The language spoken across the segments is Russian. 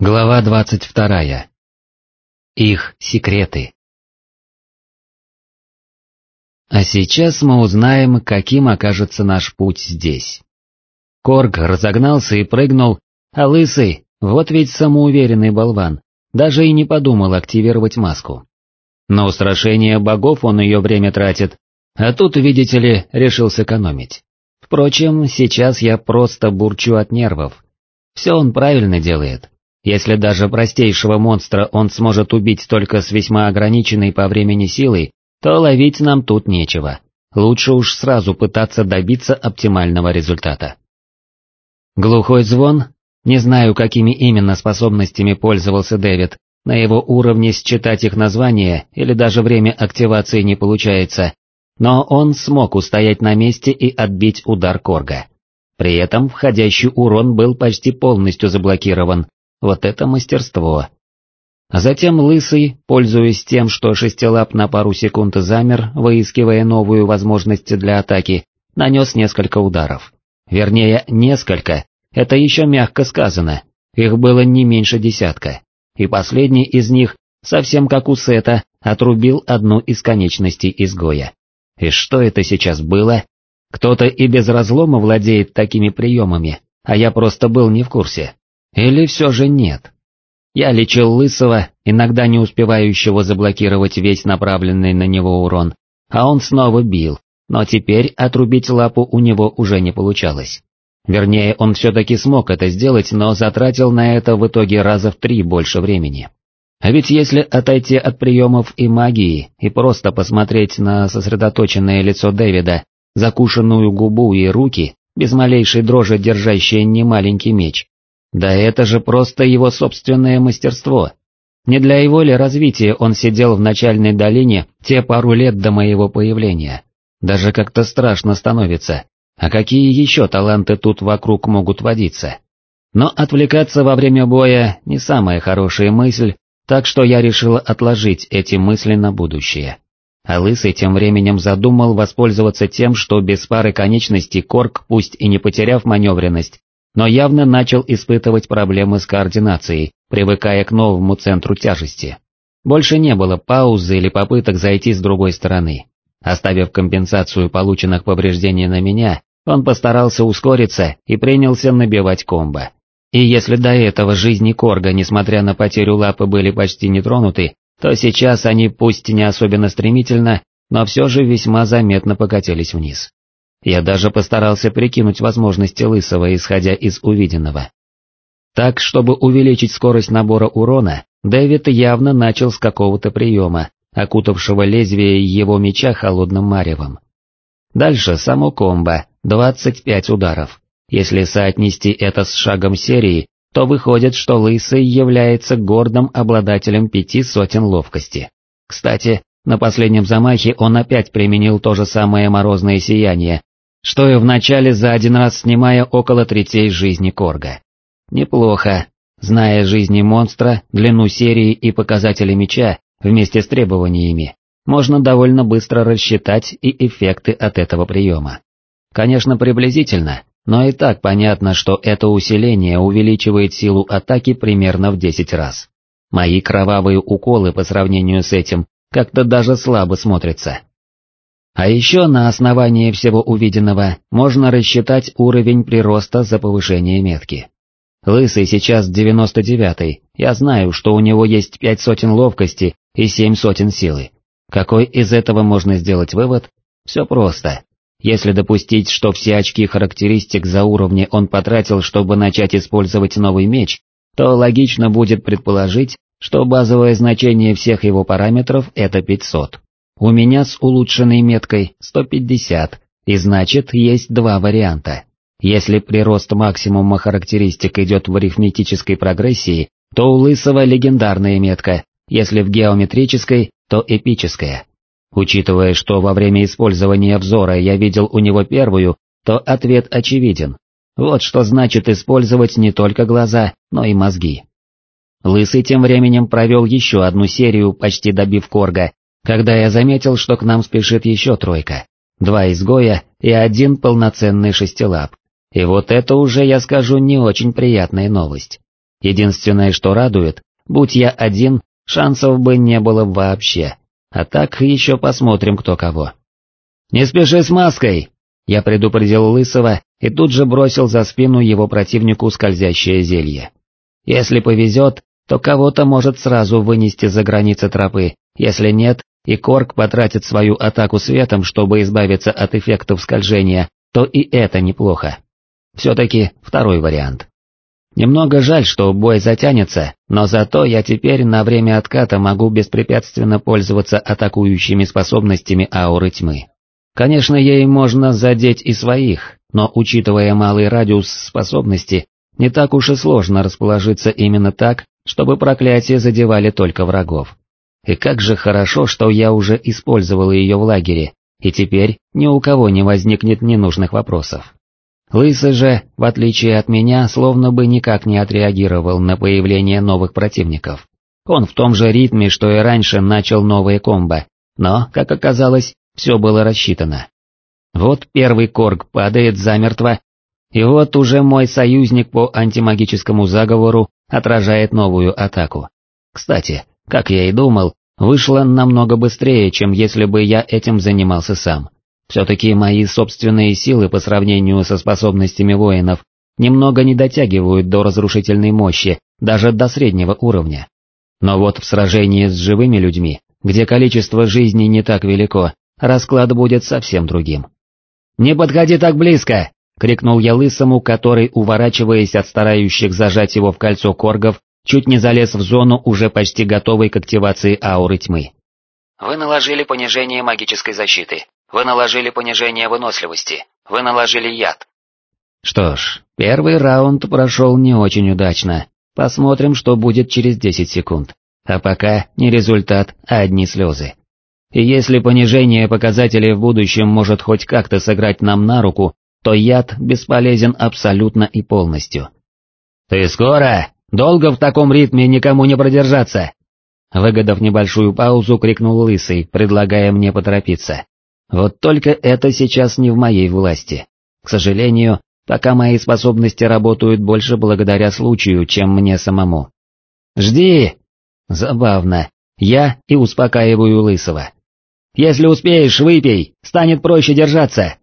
Глава двадцать вторая. Их секреты. А сейчас мы узнаем, каким окажется наш путь здесь. Корг разогнался и прыгнул, а Лысый, вот ведь самоуверенный болван, даже и не подумал активировать маску. На устрашение богов он ее время тратит, а тут, видите ли, решил сэкономить. Впрочем, сейчас я просто бурчу от нервов. Все он правильно делает. Если даже простейшего монстра он сможет убить только с весьма ограниченной по времени силой, то ловить нам тут нечего. Лучше уж сразу пытаться добиться оптимального результата. Глухой звон, не знаю, какими именно способностями пользовался Дэвид, на его уровне считать их название или даже время активации не получается, но он смог устоять на месте и отбить удар Корга. При этом входящий урон был почти полностью заблокирован, вот это мастерство. А затем Лысый, пользуясь тем, что шестилап на пару секунд замер, выискивая новую возможность для атаки, нанес несколько ударов. Вернее, несколько, это еще мягко сказано, их было не меньше десятка. И последний из них, совсем как у Сета, отрубил одну из конечностей изгоя. И что это сейчас было? Кто-то и без разлома владеет такими приемами, а я просто был не в курсе. Или все же нет? Я лечил Лысого, иногда не успевающего заблокировать весь направленный на него урон, а он снова бил, но теперь отрубить лапу у него уже не получалось. Вернее, он все-таки смог это сделать, но затратил на это в итоге раза в три больше времени. А ведь если отойти от приемов и магии и просто посмотреть на сосредоточенное лицо Дэвида, закушенную губу и руки, без малейшей дрожи держащие немаленький меч, да это же просто его собственное мастерство. Не для его ли развития он сидел в начальной долине те пару лет до моего появления. Даже как-то страшно становится. А какие еще таланты тут вокруг могут водиться? Но отвлекаться во время боя не самая хорошая мысль, так что я решила отложить эти мысли на будущее. А Лысый тем временем задумал воспользоваться тем, что без пары конечностей Корк, пусть и не потеряв маневренность, но явно начал испытывать проблемы с координацией, привыкая к новому центру тяжести. Больше не было паузы или попыток зайти с другой стороны. Оставив компенсацию полученных повреждений на меня, он постарался ускориться и принялся набивать комбо. И если до этого жизни Корга, несмотря на потерю лапы, были почти не тронуты, то сейчас они пусть не особенно стремительно, но все же весьма заметно покатились вниз. Я даже постарался прикинуть возможности Лысого, исходя из увиденного. Так, чтобы увеличить скорость набора урона, Дэвид явно начал с какого-то приема, окутавшего лезвие его меча холодным маревом. Дальше само комбо, 25 ударов. Если соотнести это с шагом серии, то выходит, что Лысый является гордым обладателем пяти сотен ловкости. Кстати, на последнем замахе он опять применил то же самое морозное сияние, что и вначале за один раз снимая около третей жизни Корга. Неплохо, зная жизни монстра, длину серии и показатели меча, вместе с требованиями, можно довольно быстро рассчитать и эффекты от этого приема. Конечно, приблизительно, но и так понятно, что это усиление увеличивает силу атаки примерно в 10 раз. Мои кровавые уколы по сравнению с этим как-то даже слабо смотрятся. А еще на основании всего увиденного можно рассчитать уровень прироста за повышение метки. Лысый сейчас 99-й, я знаю, что у него есть пять сотен ловкости и семь сотен силы. Какой из этого можно сделать вывод? Все просто. Если допустить, что все очки характеристик за уровни он потратил, чтобы начать использовать новый меч, то логично будет предположить, что базовое значение всех его параметров это 500. У меня с улучшенной меткой 150, и значит есть два варианта. Если прирост максимума характеристик идет в арифметической прогрессии, то у Лысого легендарная метка, если в геометрической, то эпическая. Учитывая, что во время использования взора я видел у него первую, то ответ очевиден. Вот что значит использовать не только глаза, но и мозги. Лысый тем временем провел еще одну серию, почти добив Корга, когда я заметил, что к нам спешит еще тройка, два изгоя и один полноценный шестилап. И вот это уже, я скажу, не очень приятная новость. Единственное, что радует, будь я один, шансов бы не было вообще. А так еще посмотрим кто кого. «Не спеши с маской!» Я предупредил Лысого и тут же бросил за спину его противнику скользящее зелье. Если повезет, то кого-то может сразу вынести за границы тропы, если нет, и Корк потратит свою атаку светом, чтобы избавиться от эффектов скольжения, то и это неплохо. Все-таки второй вариант. Немного жаль, что бой затянется, но зато я теперь на время отката могу беспрепятственно пользоваться атакующими способностями ауры тьмы. Конечно, ей можно задеть и своих, но учитывая малый радиус способности, не так уж и сложно расположиться именно так, чтобы проклятия задевали только врагов. И как же хорошо, что я уже использовал ее в лагере, и теперь ни у кого не возникнет ненужных вопросов. Лысый же, в отличие от меня, словно бы никак не отреагировал на появление новых противников. Он в том же ритме, что и раньше начал новые комбо, но, как оказалось, все было рассчитано. Вот первый корг падает замертво, и вот уже мой союзник по антимагическому заговору отражает новую атаку. Кстати, как я и думал, вышло намного быстрее, чем если бы я этим занимался сам. Все-таки мои собственные силы по сравнению со способностями воинов немного не дотягивают до разрушительной мощи, даже до среднего уровня. Но вот в сражении с живыми людьми, где количество жизней не так велико, расклад будет совсем другим. «Не подходи так близко!» — крикнул я лысому, который, уворачиваясь от старающих зажать его в кольцо коргов, чуть не залез в зону, уже почти готовой к активации ауры тьмы. Вы наложили понижение магической защиты. Вы наложили понижение выносливости. Вы наложили яд. Что ж, первый раунд прошел не очень удачно. Посмотрим, что будет через 10 секунд. А пока не результат, а одни слезы. И если понижение показателей в будущем может хоть как-то сыграть нам на руку, то яд бесполезен абсолютно и полностью. «Ты скоро? Долго в таком ритме никому не продержаться!» Выгодав небольшую паузу, крикнул Лысый, предлагая мне поторопиться. Вот только это сейчас не в моей власти. К сожалению, пока мои способности работают больше благодаря случаю, чем мне самому. «Жди!» Забавно. Я и успокаиваю Лысого. «Если успеешь, выпей, станет проще держаться!»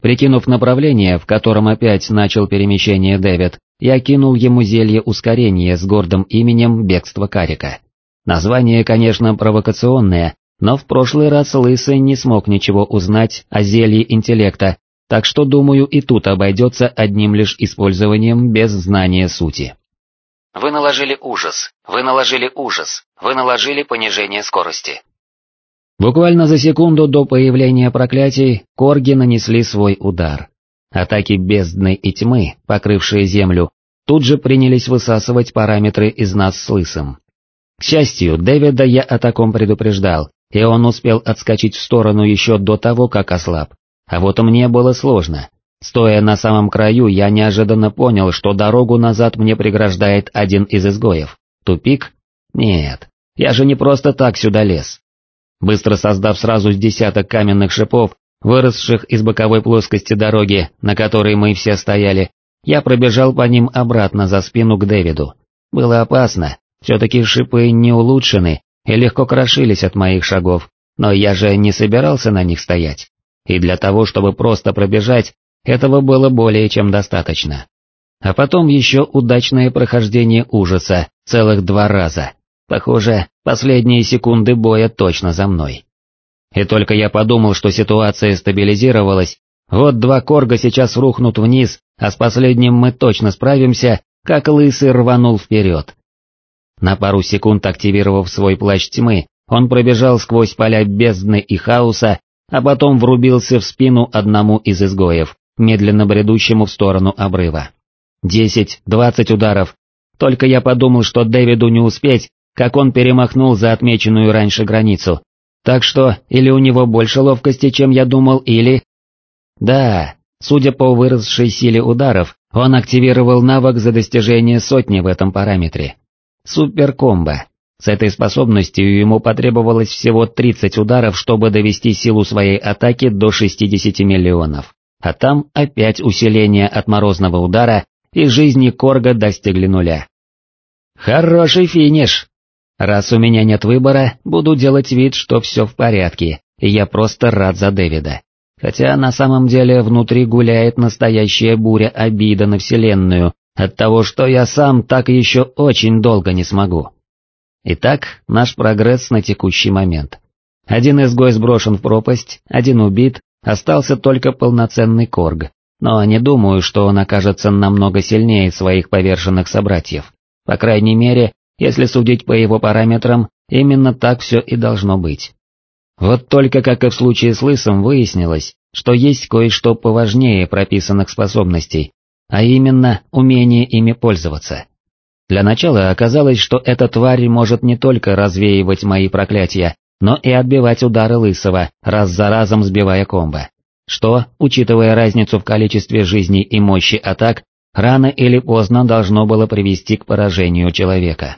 Прикинув направление, в котором опять начал перемещение Дэвид, я кинул ему зелье ускорения с гордым именем «Бегство Карика». Название, конечно, провокационное, но в прошлый раз Лысый не смог ничего узнать о зелье интеллекта, так что, думаю, и тут обойдется одним лишь использованием без знания сути. Вы наложили ужас, вы наложили ужас, вы наложили понижение скорости. Буквально за секунду до появления проклятий корги нанесли свой удар. Атаки бездны и тьмы, покрывшие землю, тут же принялись высасывать параметры из нас с лысым. К счастью, Дэвида я о таком предупреждал, и он успел отскочить в сторону еще до того, как ослаб. А вот мне было сложно. Стоя на самом краю, я неожиданно понял, что дорогу назад мне преграждает один из изгоев. Тупик? Нет, я же не просто так сюда лез. Быстро создав сразу десяток каменных шипов, выросших из боковой плоскости дороги, на которой мы все стояли, я пробежал по ним обратно за спину к Дэвиду. Было опасно, все-таки шипы не улучшены и легко крошились от моих шагов, но я же не собирался на них стоять. И для того, чтобы просто пробежать, этого было более чем достаточно. А потом еще удачное прохождение ужаса, целых два раза. Похоже, последние секунды боя точно за мной. И только я подумал, что ситуация стабилизировалась, вот два корга сейчас рухнут вниз, а с последним мы точно справимся, как лысый рванул вперед. На пару секунд активировав свой плащ тьмы, он пробежал сквозь поля бездны и хаоса, а потом врубился в спину одному из изгоев, медленно бредущему в сторону обрыва. Десять, двадцать ударов. Только я подумал, что Дэвиду не успеть, как он перемахнул за отмеченную раньше границу. Так что, или у него больше ловкости, чем я думал, или... Да, судя по выросшей силе ударов, он активировал навык за достижение сотни в этом параметре. Суперкомбо. С этой способностью ему потребовалось всего 30 ударов, чтобы довести силу своей атаки до 60 миллионов. А там опять усиление от морозного удара, и жизни Корга достигли нуля. Хороший финиш! Раз у меня нет выбора, буду делать вид, что все в порядке, и я просто рад за Дэвида. Хотя на самом деле внутри гуляет настоящая буря обида на Вселенную от того, что я сам так еще очень долго не смогу. Итак, наш прогресс на текущий момент. Один изгой сброшен в пропасть, один убит, остался только полноценный Корг, но не думаю, что он окажется намного сильнее своих поверженных собратьев. По крайней мере, если судить по его параметрам, именно так все и должно быть. Вот только как и в случае с Лысом выяснилось, что есть кое-что поважнее прописанных способностей, а именно умение ими пользоваться. Для начала оказалось, что эта тварь может не только развеивать мои проклятия, но и отбивать удары Лысого, раз за разом сбивая комбо. Что, учитывая разницу в количестве жизней и мощи атак, рано или поздно должно было привести к поражению человека.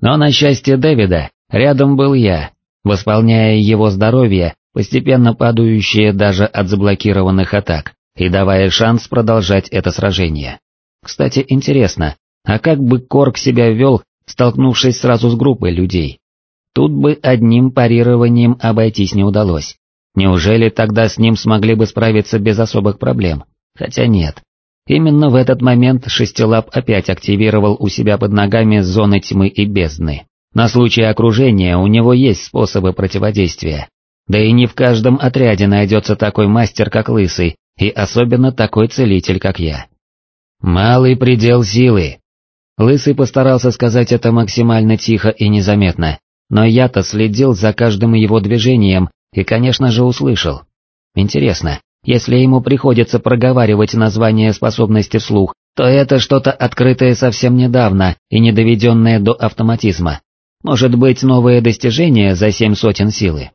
Но на счастье Дэвида, рядом был я, восполняя его здоровье, постепенно падающее даже от заблокированных атак, и давая шанс продолжать это сражение. Кстати, интересно, а как бы Корк себя вел, столкнувшись сразу с группой людей? Тут бы одним парированием обойтись не удалось. Неужели тогда с ним смогли бы справиться без особых проблем? Хотя нет, Именно в этот момент Шестилап опять активировал у себя под ногами зоны тьмы и бездны. На случай окружения у него есть способы противодействия. Да и не в каждом отряде найдется такой мастер, как Лысый, и особенно такой целитель, как я. «Малый предел силы!» Лысый постарался сказать это максимально тихо и незаметно, но я-то следил за каждым его движением и, конечно же, услышал. Интересно, если ему приходится проговаривать название способности вслух, то это что-то открытое совсем недавно и не доведенное до автоматизма. Может быть, новое достижение за семь сотен силы.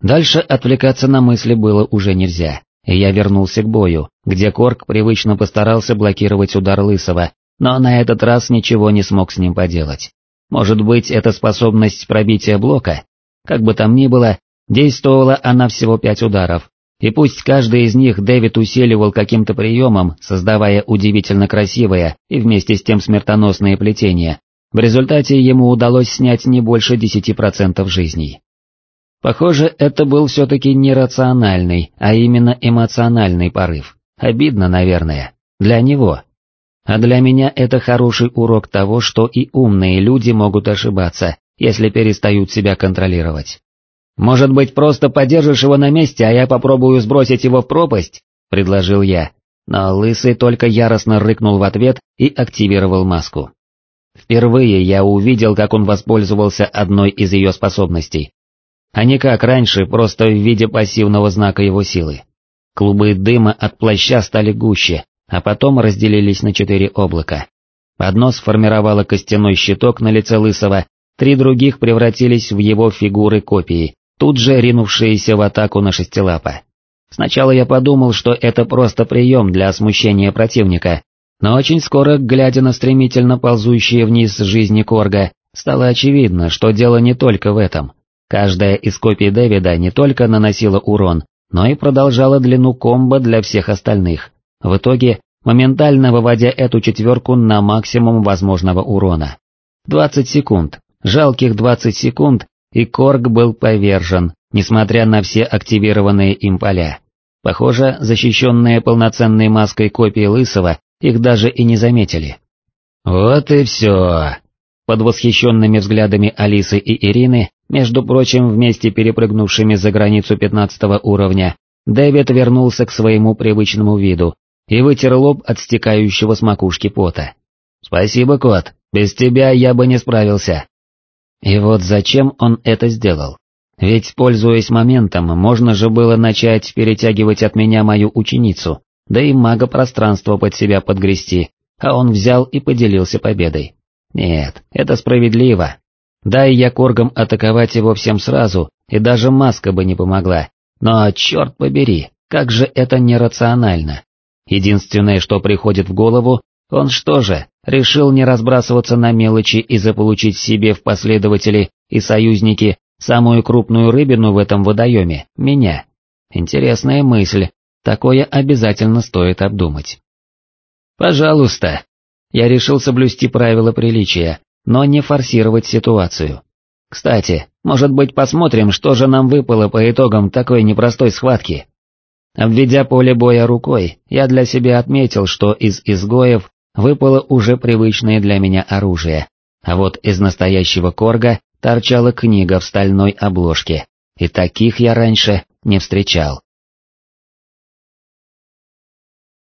Дальше отвлекаться на мысли было уже нельзя, и я вернулся к бою, где Корк привычно постарался блокировать удар Лысого, но на этот раз ничего не смог с ним поделать. Может быть, это способность пробития блока? Как бы там ни было, действовала она всего пять ударов, и пусть каждый из них Дэвид усиливал каким-то приемом, создавая удивительно красивое и вместе с тем смертоносное плетение, в результате ему удалось снять не больше 10% жизней. Похоже, это был все-таки не рациональный, а именно эмоциональный порыв. Обидно, наверное, для него. А для меня это хороший урок того, что и умные люди могут ошибаться, если перестают себя контролировать. «Может быть, просто подержишь его на месте, а я попробую сбросить его в пропасть?» — предложил я, но Лысый только яростно рыкнул в ответ и активировал маску. Впервые я увидел, как он воспользовался одной из ее способностей. А не как раньше, просто в виде пассивного знака его силы. Клубы дыма от плаща стали гуще, а потом разделились на четыре облака. Одно сформировало костяной щиток на лице Лысого, три других превратились в его фигуры копии, тут же ринувшиеся в атаку на шестилапа. Сначала я подумал, что это просто прием для смущения противника, но очень скоро, глядя на стремительно ползущие вниз жизни Корга, стало очевидно, что дело не только в этом. Каждая из копий Дэвида не только наносила урон, но и продолжала длину комбо для всех остальных, в итоге моментально выводя эту четверку на максимум возможного урона. 20 секунд, жалких 20 секунд, и Корг был повержен, несмотря на все активированные им поля. Похоже, защищенные полноценной маской копии Лысого их даже и не заметили. «Вот и все!» Под восхищенными взглядами Алисы и Ирины, между прочим, вместе перепрыгнувшими за границу пятнадцатого уровня, Дэвид вернулся к своему привычному виду и вытер лоб от стекающего с макушки пота. «Спасибо, кот, без тебя я бы не справился». И вот зачем он это сделал? Ведь, пользуясь моментом, можно же было начать перетягивать от меня мою ученицу, да и мага пространство под себя подгрести, а он взял и поделился победой. Нет, это справедливо. Дай я коргам атаковать его всем сразу, и даже маска бы не помогла. Но, черт побери, как же это нерационально. Единственное, что приходит в голову, он что же, решил не разбрасываться на мелочи и заполучить себе в последователи и союзники самую крупную рыбину в этом водоеме, меня? Интересная мысль, такое обязательно стоит обдумать. Пожалуйста. Я решил соблюсти правила приличия, но не форсировать ситуацию. Кстати, может быть посмотрим, что же нам выпало по итогам такой непростой схватки. Обведя поле боя рукой, я для себя отметил, что из изгоев выпало уже привычное для меня оружие, а вот из настоящего корга торчала книга в стальной обложке, и таких я раньше не встречал.